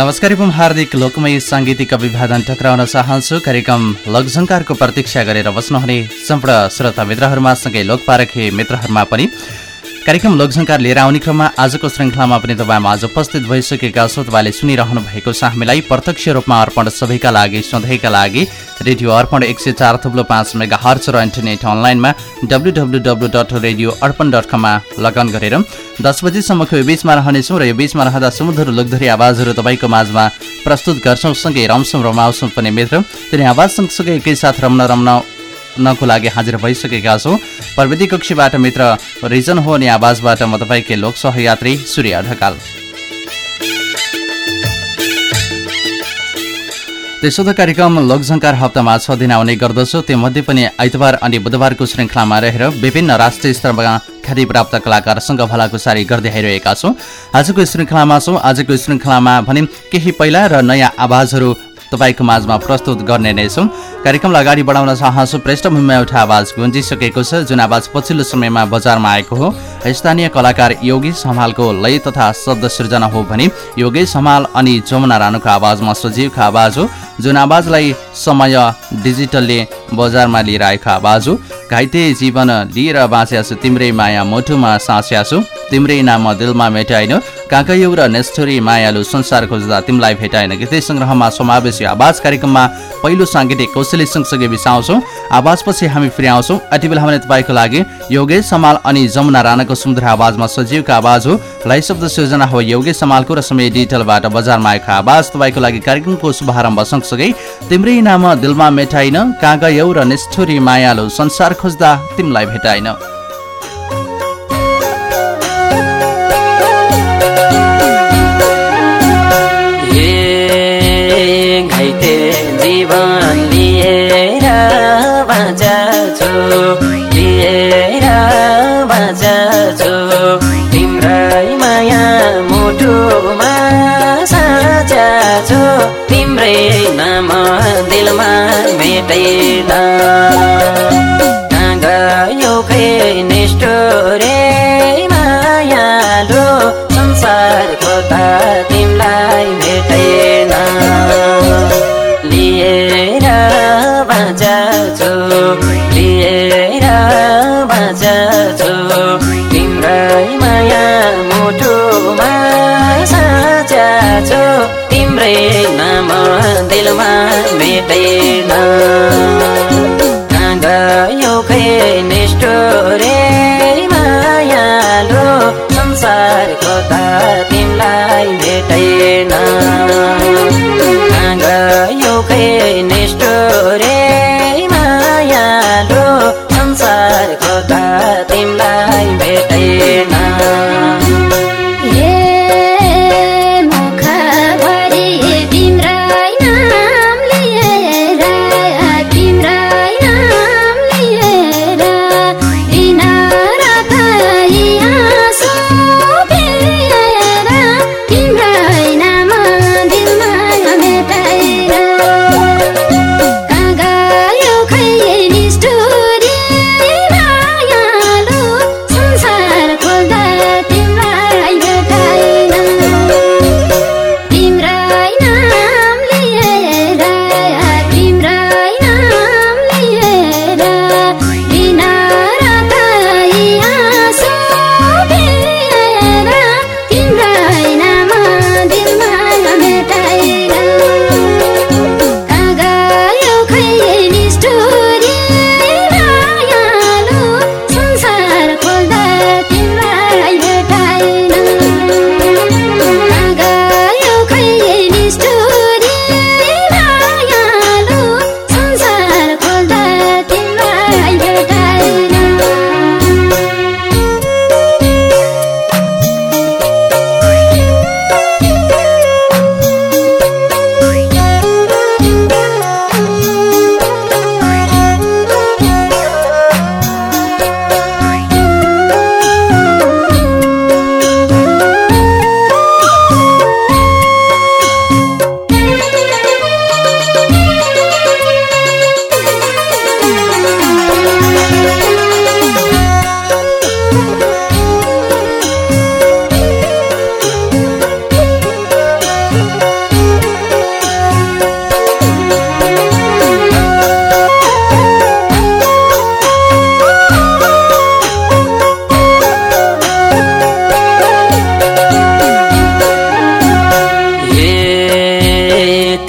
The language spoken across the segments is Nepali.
नमस्कार एवं हार्दिक लोकमय साङ्गीतिक अभिवादन टक्राउन चाहन्छु। कार्यक्रम लघुझङ्कारको प्रतीक्षा गरेर बस्नुहुने सम्पूर्ण श्रोता मित्रहरूमा सँगै लोकपारखी मित्रहरूमा पनि। कार्यक्रम लोकसङ्कार लिएर आउने क्रममा आजको श्रृङ्खलामा पनि तपाईँमा आज उपस्थित भइसकेका छौँ। तपाईँले सुनिरहनु भएको छ हामीलाई प्रत्यक्ष रूपमा अर्पण सबैका लागि सधैँका लागि। रेडियो अर्पण एक सय चार थुप्लो पाँच मेगा हर्च र इन्टरनेट अनलाइनमा W W W dot radio Arpan dot कममा लगन गरेर। दस बजीसम्मको यो बिचमा रहनेछौँ र यो बिचमा रहँदा समुद्र लोकधरी आवाजहरू तपाईँको माझमा प्रस्तुत गर्छौँ। सँगै रमसौँ रमाउँछौँ पनि मित्र। तिनी आवाज सँगसँगै एकैसाथ रम्न रम्न नको लागि हाजिर भइसकेका छौँ। प्रविधि कक्षीबाट मित्र रिजन हो अनि आवाजबाट म तपाईँकै लोक सहयात्री सूर्य ढकाल। त्यसो त कार्यक्रम लोकझङ्कार हप्तामा छ दिन आउने गर्दछ। त्योमध्ये पनि आइतबार अनि बुधबारको श्रृङ्खलामा रहेर विभिन्न राष्ट्रिय स्तरमा ख्याति प्राप्त कलाकारसँग भलाकुसारी गर्दै आइरहेका छौँ। आजको श्रृङ्खलामा छौँ। आजको श्रृङ्खलामा भने केही पहिला र नयाँ आवाजहरू तपाईँको माझमा प्रस्तुत गर्ने नै छौँ। कार्यक्रमलाई अगाडि बढाउन चाहन्छु। पृष्ठभूमिमा एउटा आवाज गुन्जिसकेको छ जुन आवाज पछिल्लो समयमा बजारमा आएको हो। स्थानीय कलाकार योगी समालको लय तथा शब्द सृजना हो भने योगी समाल अनि जमुना रानुको आवाजमा सजीवको आवाज हो जुन आवाजलाई समय डिजिटलले बजारमा लिएर आएको आवाज हो। घाइते जीवन लिएर बाँच्या छु तिम्रै माया मुटुमा साँच्या छु तिम्रै नाम दिलमा मेटाइन काकयौ र नेस्टोरी मायालु संसार खोज्दा तिमीलाई भेटाएन गीतै सङ्ग्रहमा समावेशी आवाज कार्यक्रममा पहिलो साङ्गीतिक कौशली सँगसँगै बिसाउँछौँ। आवाजपछि हामी फेरि आउँछौँ। यति बेला हामीले तपाईँको लागि योगेश समाल अनि जमुना राणाको सुन्दर आवाजमा सजीवको आवाज हो। लाई शब्द सृजना हो योगेश समालको र समय डिजिटलबाट बजारमा आएको आवाज तपाईँको लागि कार्यक्रमको शुभारम्भ सँगसँगै। तिम्रै नाम दिलमा मेटाइन कागयौ र निष्ठुरी मायालु संसार खोज्दा तिमीलाई भेटाइन घाइते जीवन लिएर बाँच्छु लिएर बाँच्छु तिम्रै माया मुटुमा साचा छु तिम्रै नाम दिलमा भेटेन।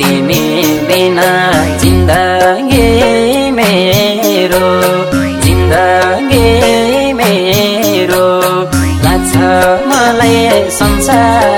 तिमी बिना जिन्दगी मेरो जिन्दगी मेरो लाग्छ मलाई संसार।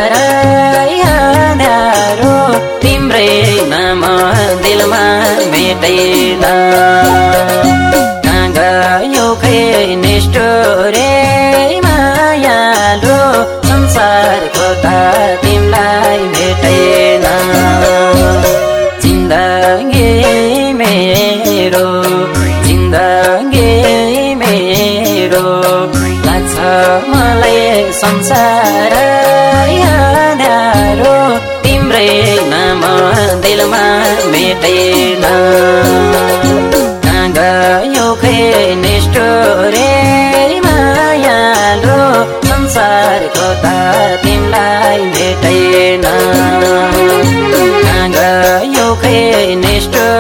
त तिमीलाई भेटेन। कहाँ गयो खै निष्ठुरे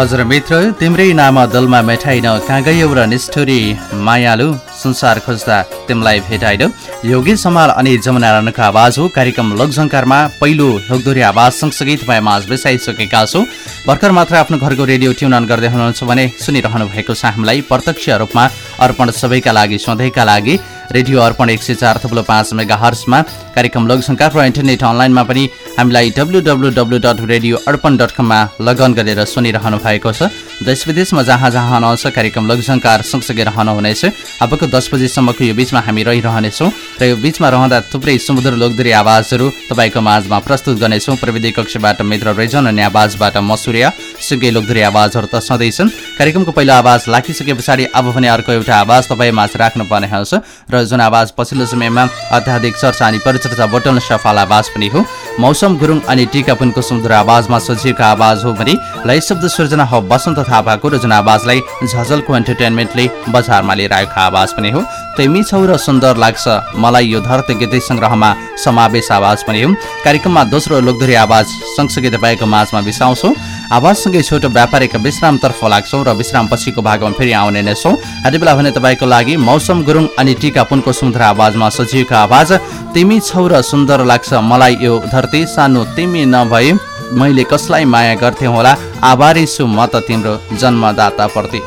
हजुर मित्र तिम्रै नाम दलमा मेठाइन कहाँ गयौ र निष्ठुरी मायालु संसार खोज्दा तिमीलाई भेटाइन योगी समाल अनि जमुना राणाको आवाज हो। कार्यक्रम लोकझङ्कारमा पहिलो लोकदोरी आवाज सँगसँगै तपाईँ माझ बिसाइसकेका छौँ। भर्खर मात्र आफ्नो घरको रेडियो ट्युन अन गर्दै हुनुहुन्छ भने सुनिरहनु भएको छ हामीलाई प्रत्यक्ष रूपमा अर्पण सबैका लागि सधैँका लागि। रेडियो अर्पण एक सय चार थप्लो पाँच मेगा हर्समा कार्यक्रम लोकसङ्कार र इन्टरनेट अनलाइनमा पनि हामीलाई W W W dot radio Arpan dot कममा लगन गरेर सुनिरहनु भएको छ। देश विदेशमा जहाँ जहाँ हुनुहुन्छ कार्यक्रम लोकसङ्कार सँगसँगै रहनुहुनेछ अबको दस बजीसम्मको यो बिचमा हामी रहिरहनेछौँ र यो बिचमा रहँदा थुप्रै सुमधुर लोकदोरी आवाजहरू तपाईँको माझमा प्रस्तुत गर्नेछौँ। प्रविधि कक्षबाट मित्र रेजन अनि आवाजबाट मसुरिया सुकै लोकदोरी आवाजहरू त छन् कार्यक्रमको पहिलो आवाज लागिसके पछाडि अब भने अर्को एउटा आवाज तपाईँ माझ राख्नुपर्ने हुन्छ र जुन आवाज पछिल्लो समयमा अत्याधिक चर्चा अनि परिचर्चा बटन सफल आवाज पनि हो। मौसम गुरुङ अनि टिकापुनको सुमधुर आवाजमा सजिएको आवाज हो भने लय शब्द सृजना हो बसन्त थापाको र जुन आवाजलाई झझलको एन्टरटेनमेन्टले बजारमा लिएर आएको आवाज पनि हो। तिमी छौ र सुन्दर लाग्छ। मलाई यो धरती गीतै सङ्ग्रहमा समावेश आवाज पनि हो। कार्यक्रममा दोस्रो लोकधोरी आवाज सँगसँगै तपाईँको माझमा बिसाउँछौँ। आवाजसँगै छोटो व्यापारिक विश्रामतर्फ लाग्छौँ र विश्राम पछिको भागमा फेरि आउने नै छौँ। यति बेला भने तपाईँको लागि मौसम गुरुङ अनि टिका पुनको सुन्दर आवाजमा सजिएको आवाज। तिमी छौ र सुन्दर लाग्छ। मलाई यो धरती सानो तिमी नभए मैले कसलाई माया गर्थे होला? आभारी छु म त तिम्रो जन्मदाताप्रति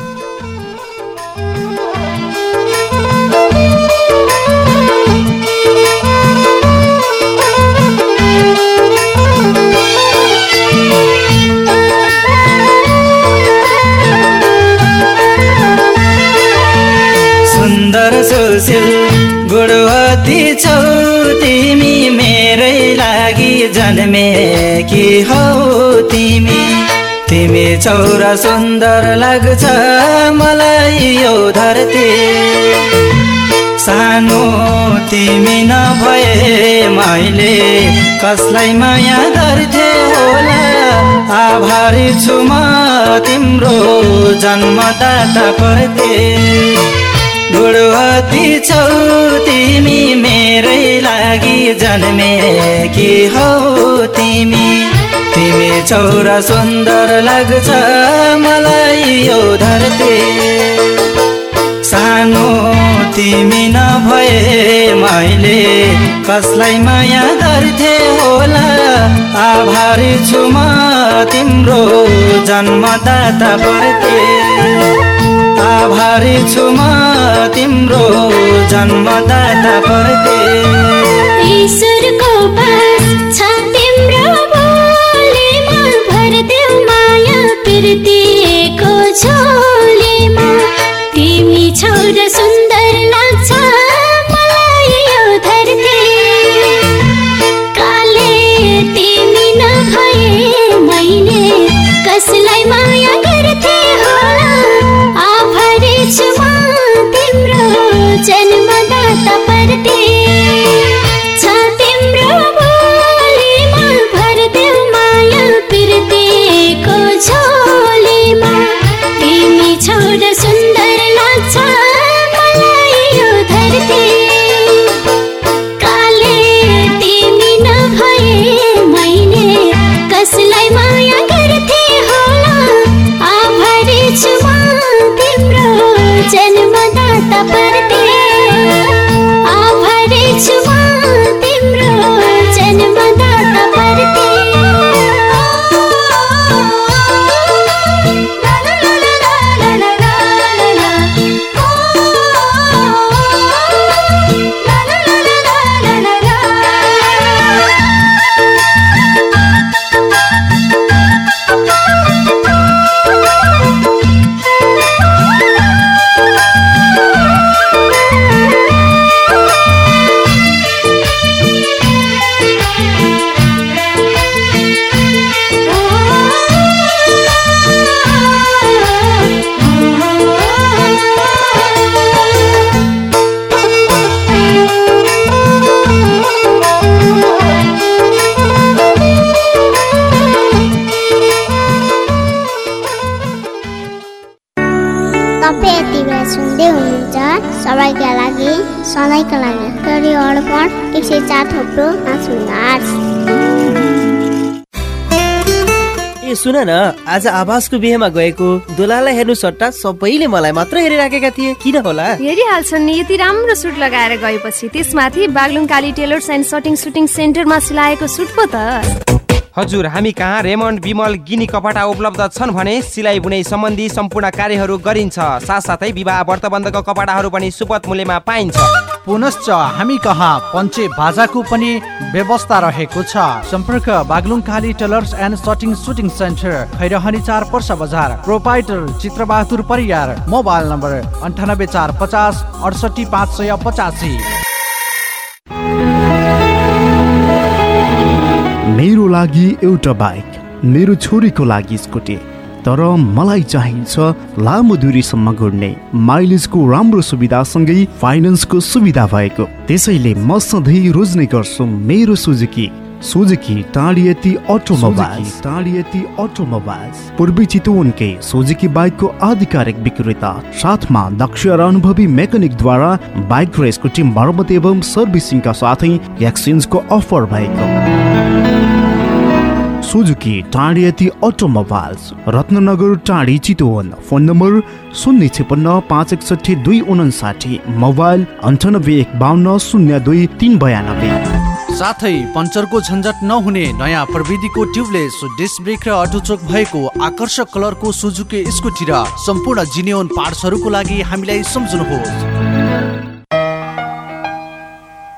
सुशील गुणवती छौ। लागि जन्मेकी हौ तिमी? तिमी छौ र सुन्दर लाग्छ मलाई यो धरती। सानो तिमी नभए मैले कसलाई माया गर्थे होला? आभारी छु म तिम्रो जन्मदाता प्रति गुणवती छौ तिमी मेरै लागि जन्मेकी हौ तिमी? तिमी छौरा सुन्दर लाग्छ मलाई यो धरती। सानो तिमी नभए मैले कसलाई माया गर्थे होला? आभारी छु म तिम्रो जन्मदाता प्रति आभारी छु म तिम्रो जन्मदाता प्रति ईश्वरको पास तपाईँ यति बेला सुन्दै हुनुहुन्छ सबैका लागि सधैँका लागि रेडियो अर्पण एक सय चार थोप्रो पाँच ए सुन न आज आवासको बिहेमा गएको दुलालाई हेर्नु सट्टा सबैले मलाई मात्र हेरिराखेका थिए। किन होला? हेरिहाल्छन् नि यति राम्रो सुट लगाएर गएपछि त्यसमाथि Baglung Kali tailors and shirting suiting सेन्टरमा सिलाएको सुट पो त। हजुर हामी कहाँ रेमन्ड विमल गिनी कपडा उपलब्ध छन् भने सिलाइ बुनाइ सम्बन्धी सम्पूर्ण कार्यहरू गरिन्छ। साथसाथै विवाह व्रतबन्धको कपडाहरू पनि सुपथ मूल्यमा पाइन्छ। पुनश्च हामी कहाँ पञ्चे बाजाको पनि व्यवस्था रहेको छ। सम्पर्क Baglung Kali tailors and shirting suiting centre Khairahani चार पर्सा बजार proprietor Chitrabahadur Pariyar mobile number अन्ठानब्बे चार पचास अडसठी पाँच सय पचासी। मेरो लागि एउटा बाइक मेरो छोरीको लागि स्कुटी तर मलाई चाहिन्छ लामो दूरीसम्म घुर्ने माइलेजको राम्रो सुविधासँगै फाइनेन्सको सुविधा भएको। त्यसैले म सधैँ रोज्ने गर्छु मेरो Suzuki Suzuki Tadhiyati automobiles Tadhiyati automobiles पूर्वी चितवनकै सुजुकी बाइकको आधिकारिक विक्रेता साथमा दक्ष र अनुभवी मेकानिकद्वारा बाइक र स्कुटी मर्मत एवं सर्भिसिङका साथै एक्सचेन्जको अफर भएको। Suzuki Tadhiyati automobiles Ratnanagar Tadi Chitwan. Phone number शून्य छेपन्न पाँच एकसठी दुई उनासाठी मोबाइल अन्ठानब्बे एक बाहन्न शून्य दुई तिन बयानब्बे। साथै पञ्चरको झन्झट नहुने नयाँ प्रविधिको ट्युबलेस डिस्क ब्रेक र अटोचोक भएको आकर्षक कलरको सुजुकी स्कुटी र सम्पूर्ण जिनियोन पार्ट्सहरूको लागि हामीलाई सम्झनुहोस्।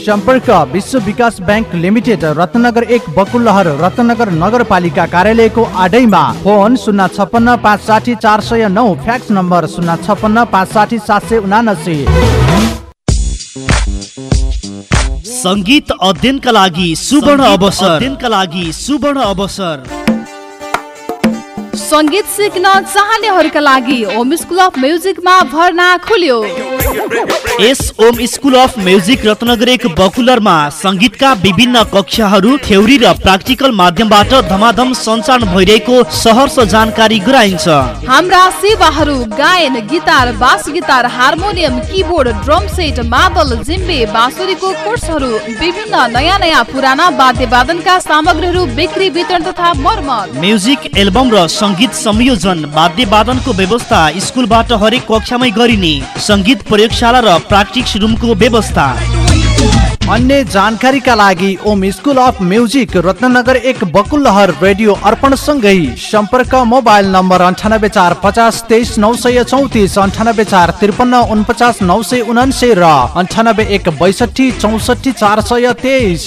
सम्पर्क विश्व विकास ब्याङ्क लिमिटेड रत्नगर एक बकुलहर रत्नगर नगरपालिका कार्यालयको आडैमा। फोन शून्य छपन्न पाँच साठी चार सय नौ फ्याक्स नम्बर शून्य छपन्न पाँच साठी सात सय उनासी। सङ्गीत अध्ययनका लागि सुवर्ण अवसर। अध्ययनका लागि सुवर्ण अवसर। सङ्गीत सिक्न चाहनेहरूका लागि होम स्कुल अफ म्युजिकमा भर्ना खुल्यो। S Om school of music Ratnanagar एक बकुलरमा सङ्गीतका विभिन्न कक्षाहरू थ्योरी र प्र्याक्टिकल माध्यमबाट धमाधम सञ्चालन भइरहेको सहर्ष जानकारी गराइन्छ। हाम्रा सेवाहरू गायन guitar bass guitar harmonium keyboard drum set मादल जिम्बे बाँसुरीको कोर्सहरू विभिन्न नयाँ नयाँ पुराना वाद्य वादनका सामग्रीहरू बिक्री वितरण तथा मर्मत। म्युजिक एल्बम र सङ्गीत संयोजन वाद्य वादनको व्यवस्था स्कुलबाट हरेक कक्षामै गरिने। सङ्गीत प्रयोगशाला र प्राक्टिक्स रुमको व्यवस्था। अन्य जानकारीका लागि Om school of music Ratnanagar एक बकुलहर रेडियो अर्पण सँगै सम्पर्क मोबाइल नम्बर अन्ठानब्बे चार पचास तेइस नौ सय चौतिस अन्ठानब्बे चार त्रिपन्न उनपचास नौ सय उनान्से र अन्ठानब्बे एक बैसठी चौसठी चार सय तेइस।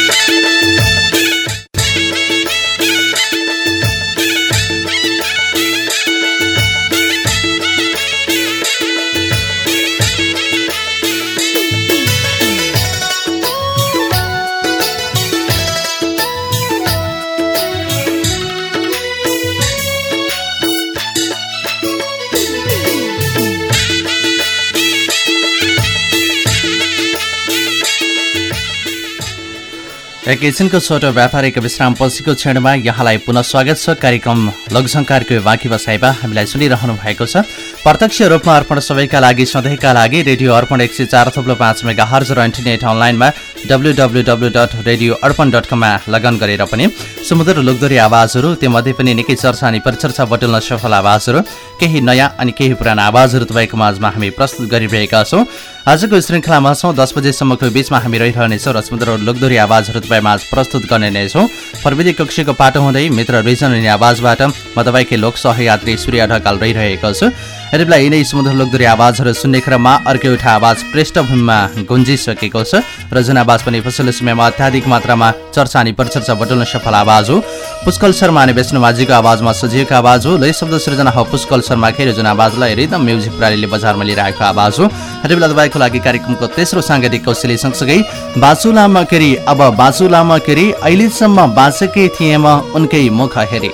एकैछिनको छोटो व्यापारिक विश्राम पछिको क्षणमा यहाँलाई पुनः स्वागत छ। कार्यक्रम लोकसङ्कारको बाँकी बसाइमा हामीलाई सुनिरहनु भएको छ। प्रत्यक्ष रूपमा अर्पण सबैका लागि सधैँका लागि रेडियो अर्पण एक सय चार थप्लो पाँच मेगा हर्ज र इन्टरनेट अनलाइनमा W W W dot radio Arpan dot कममा लगन गरेर पनि समुद्र लोकदोरी आवाजहरू त्योमध्ये पनि निकै चर्चा अनि परिचर्चा बटुल्न सफल आवाजहरू केही नयाँ अनि केही पुराना आवाजहरू तपाईँको माझमा हामी प्रस्तुत गरिरहेका छौँ। आजको श्रृङ्खलामा छौँ दस बजेसम्मको बिचमा हामी रहिरहनेछौँ र समुद्र लोकदोरी आवाजहरू तपाईँ माझ प्रस्तुत गर्ने नै छौँ। प्रविधि कक्षीको पाटो हुँदै मित्र रिजन अनि आवाजबाट म तपाईँकै लोक सहयात्री सूर्य ढकाल रहिरहेको छु। यति यिनै लोकदोरी आवाजहरू सुन्ने क्रममा अर्को एउटा आवाज पृष्ठभूमिमा गुन्जिसकेको छ। र जुन आवाज पनि पछिल्लो समयमा अत्याधिक मात्रामा चर्चा अनि परिचर्चा बटुल्न सफल आवाज हो। पुष्कल शर्मा अनि वैष्णव माझीको आवाजमा सजिएको आवाज हो। लय शब्द सृजना हो पुष्कल शर्मा खेर जुन आवाजलाई रिदम म्युजिक प्रणालीले बजारमा लिइरहेको आवाज हो। यति तपाईँको लागि कार्यक्रमको तेस्रो साङ्गीतिक कौशली सँगसँगै बाँचु लामा केरी। अब बाँचु लामा केरी अहिलेसम्म बाँचेकै थिएँ उनकै मुख हेरी।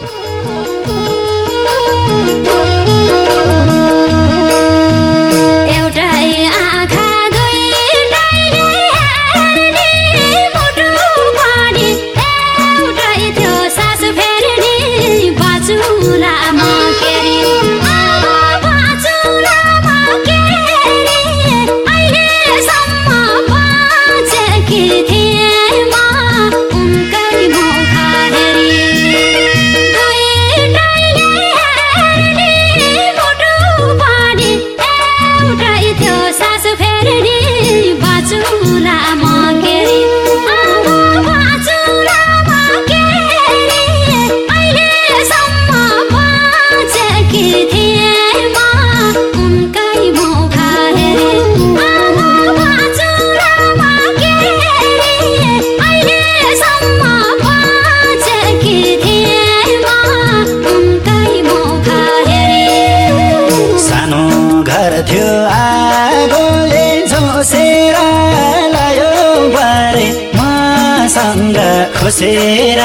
खुसेर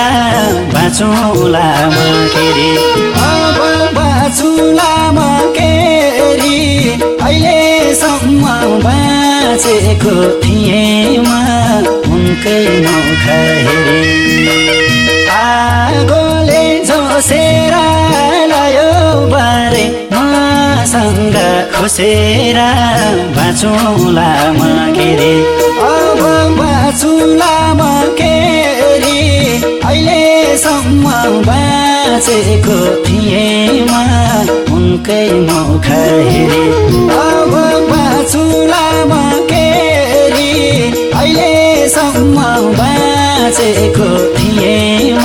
बाँचौँला म केरी। अब बाँचौँला म केरी। अहिलेसम्म बाँचेको थिएँ म उनकै मुख हेरी। आगोले झोसेर लायो बारे मसँग खुसेर बाँचौँला म केरी। अब बाँचौँला म केरी। अहिलेसम्म बाँचेको थिएँ म उनकै मुख हेरी। अब बाँचौँला म केरी। अहिलेसम्म बाँचेको थिएँ म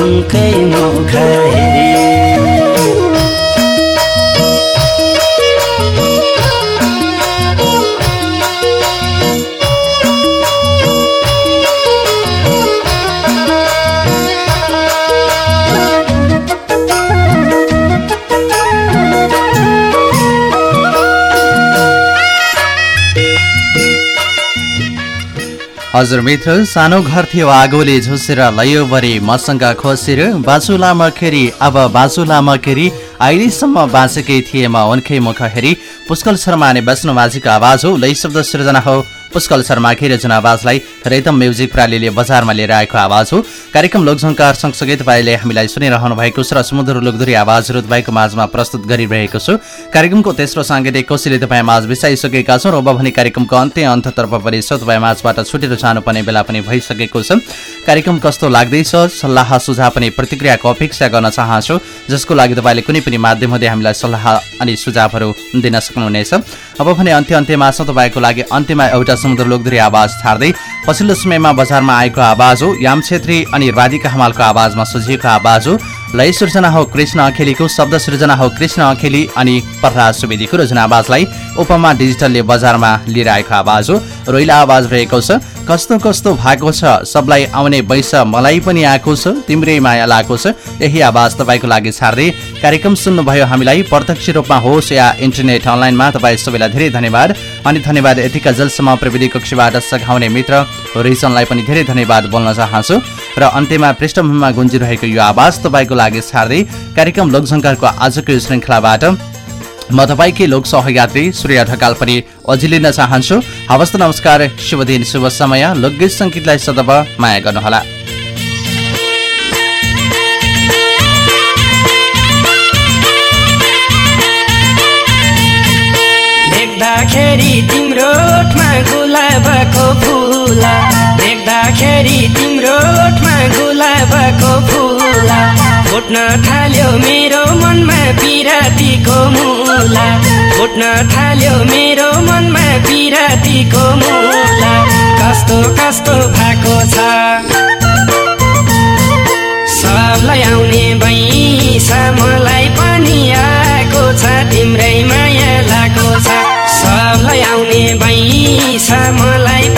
उनकै मुख हेरी। हजुर मित्र सानो घर थियो आगोले झुसेर लयो बरे मसँग खोसेर। बाँचु लामा खेरी अब बाँचु लामा खेरी अहिलेसम्म बाँचेकै थिए म उनकै मुख हेरी। पुष्कल शर्मा अनि माझीको आवाज हो। लय शब्द सृजना हो। पुष्कल शर्मा खेर जुन आवाजलाई रेतम म्युजिक प्रणालीले बजारमा लिएर आएको आवाज हो। कार्यक्रम लोकझङ्कार सँगसँगै तपाईँले हामीलाई सुनिरहनु भएको छ र समुद्र लोकधुरी आवाजहरू तपाईँको माझमा प्रस्तुत गरिरहेको छु। कार्यक्रमको तेस्रो साङ्गीतिक कोशीले तपाईँ माझ बिसाइसकेका छौँ र अब भने कार्यक्रमको अन्त्य अन्ततर्फ पनि छ तपाईँ माझबाट छुटेर जानुपर्ने बेला पनि भइसकेको छ। कार्यक्रम कस्तो लाग्दैछ? सल्लाह सुझाव पनि प्रतिक्रियाको अपेक्षा गर्न चाहन्छु। जसको लागि तपाईँले कुनै पनि माध्यम हुँदै हामीलाई सल्लाह अनि सुझावहरू दिन सक्नुहुनेछ। अब भने अन्त्य अन्त्यमा छ। तपाईँको लागि अन्त्यमा एउटा समुद्र लोकधुरी आवाज छाड्दै पछिल्लो समयमा बजारमा आएको आवाज हो। याम छेत्री अनि राधिका हमालको आवाजमा सजिएको आवाज हो। लय सृजना हो कृष्ण अखेलीको शब्द सृजना हो कृष्ण अखेली अनि प्रहलाद सुवेदीको रोजना आवाजलाई उपमा डिजिटलले बजारमा लिएर आएको आवाज हो। रोइला आवाज रहेको छ। कस्तो कस्तो भएको छ? सबलाई आउने वैश मलाई पनि आएको छ तिम्रै माया लागेको छ। यही आवाज तपाईँको लागि छार्दै कार्यक्रम सुन्नुभयो हामीलाई। प्रत्यक्ष रूपमा होस् या इन्टरनेट अनलाइनमा तपाईँ सबैलाई धेरै धन्यवाद। अनि धन्यवाद यतिका जलसम्म प्रविधि कक्षबाट सघाउने मित्र रिसनलाई पनि धेरै धन्यवाद बोल्न चाहन्छु। र अन्त्यमा पृष्ठभूमिमा गुन्जिरहेको यो आवाज तपाईँको लागि छार्दै कार्यक्रम लोकसङ्कारको आजको यो श्रृङ्खलाबाट म तपाईँकै लोक सहयात्री सूर्य ढकाल पनि अझै लिन चाहन्छु। हवस् नमस्कार शुभ दिन शुभ समय। लोकगीत सङ्गीतलाई सदब माया गर्नुहोला। देख्दाखेरि तिम्रो गुलाबको फुला। देख्दाखेरि तिम्रो गुलाबको फुला। फुट्न थाल्यो मेरो मनमा पिरातीको मुला। फुट्न थाल्यो मेरो मनमा पिरातीको मुला। कस्तो कस्तो भएको छ? सबलाई आउने बैसा मलाई पनि आएको छ तिम्रै माया लागेको छ। सबलाई आउने बैसा मलाई